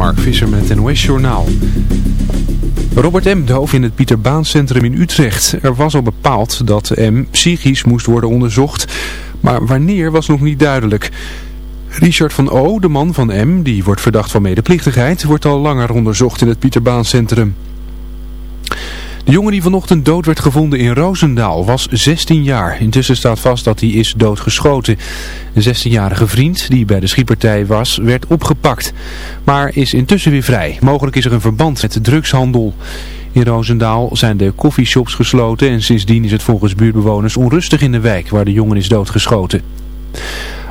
Mark Visser met het NOS Journaal. Robert M. doof in het Pieter Baan Centrum in Utrecht. Er was al bepaald dat M. psychisch moest worden onderzocht, maar wanneer was nog niet duidelijk. Richard van O., de man van M., die wordt verdacht van medeplichtigheid, wordt al langer onderzocht in het Pieter Baan Centrum. De jongen die vanochtend dood werd gevonden in Roosendaal was 16 jaar. Intussen staat vast dat hij is doodgeschoten. Een 16-jarige vriend die bij de schietpartij was, werd opgepakt. Maar is intussen weer vrij. Mogelijk is er een verband met de drugshandel. In Roosendaal zijn de koffieshops gesloten en sindsdien is het volgens buurtbewoners onrustig in de wijk waar de jongen is doodgeschoten.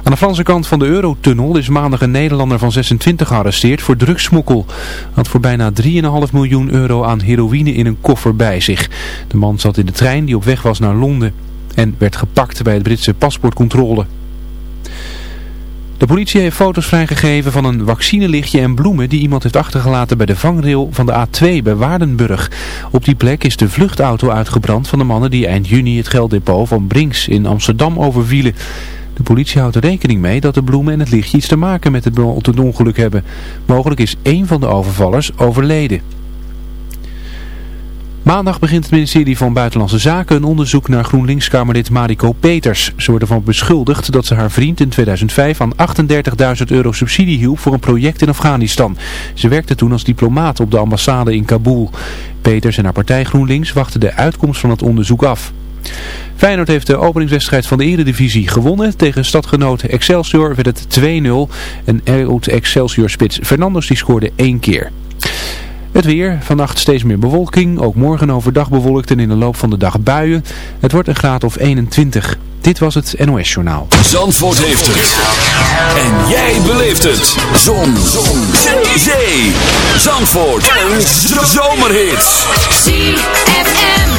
Aan de Franse kant van de Eurotunnel is maandag een Nederlander van 26 gearresteerd voor drugssmokkel. Had voor bijna 3,5 miljoen euro aan heroïne in een koffer bij zich. De man zat in de trein die op weg was naar Londen en werd gepakt bij het Britse paspoortcontrole. De politie heeft foto's vrijgegeven van een vaccinelichtje en bloemen die iemand heeft achtergelaten bij de vangrail van de A2 bij Waardenburg. Op die plek is de vluchtauto uitgebrand van de mannen die eind juni het gelddepot van Brinks in Amsterdam overvielen. De politie houdt er rekening mee dat de bloemen en het lichtje iets te maken met het, ongeluk hebben. Mogelijk is één van de overvallers overleden. Maandag begint het ministerie van Buitenlandse Zaken een onderzoek naar GroenLinks-Kamerlid Mariko Peters. Ze wordt ervan beschuldigd dat ze haar vriend in 2005 aan 38.000 euro subsidie hielp voor een project in Afghanistan. Ze werkte toen als diplomaat op de ambassade in Kabul. Peters en haar partij GroenLinks wachten de uitkomst van het onderzoek af. Feyenoord heeft de openingswedstrijd van de Eredivisie gewonnen. Tegen stadgenoot Excelsior werd het 2-0. En oud Excelsior-spits Fernandes die scoorde één keer. Het weer, vannacht steeds meer bewolking, ook morgen overdag bewolkt en in de loop van de dag buien. Het wordt een graad of 21. Dit was het NOS Journaal. Zandvoort heeft het. En jij beleeft het. Zon. Zon. Zee. Zandvoort. Een zomerhit. ZFM.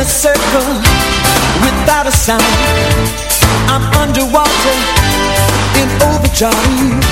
a circle without a sound. I'm underwater in overdrive.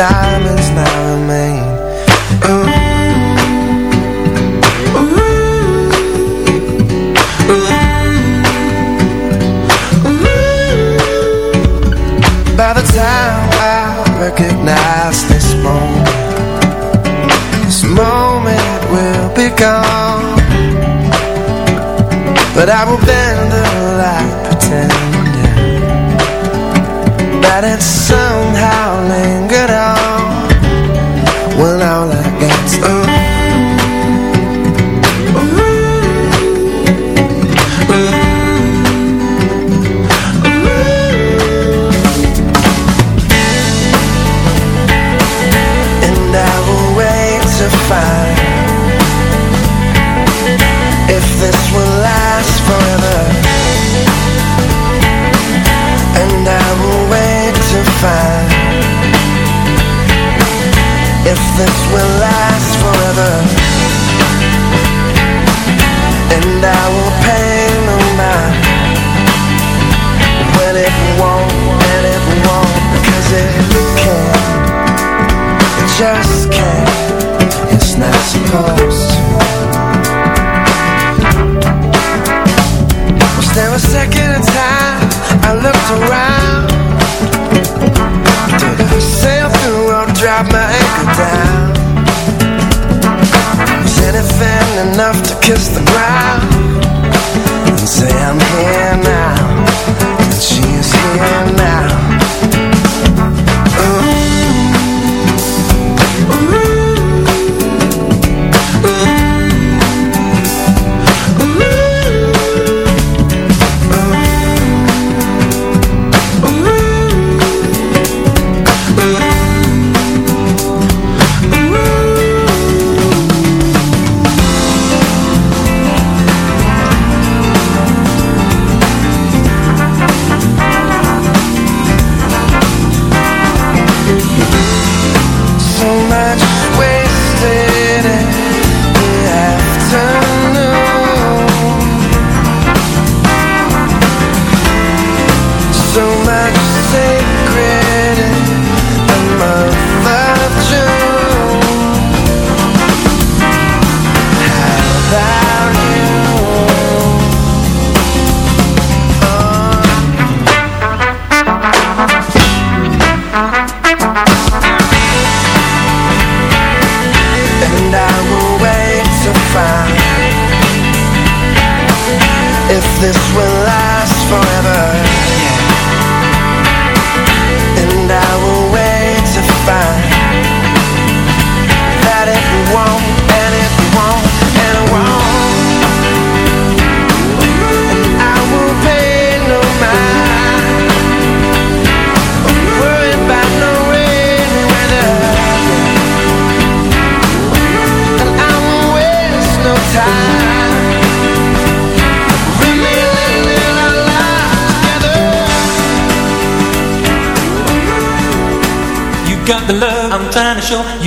diamonds now.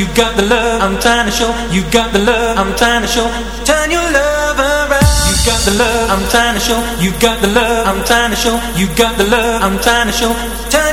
you got the love I'm trying to show. You got the love I'm trying to show. Turn your love around. You got the love I'm trying to show. You got the love I'm trying to show. You got the love I'm trying to show. Turn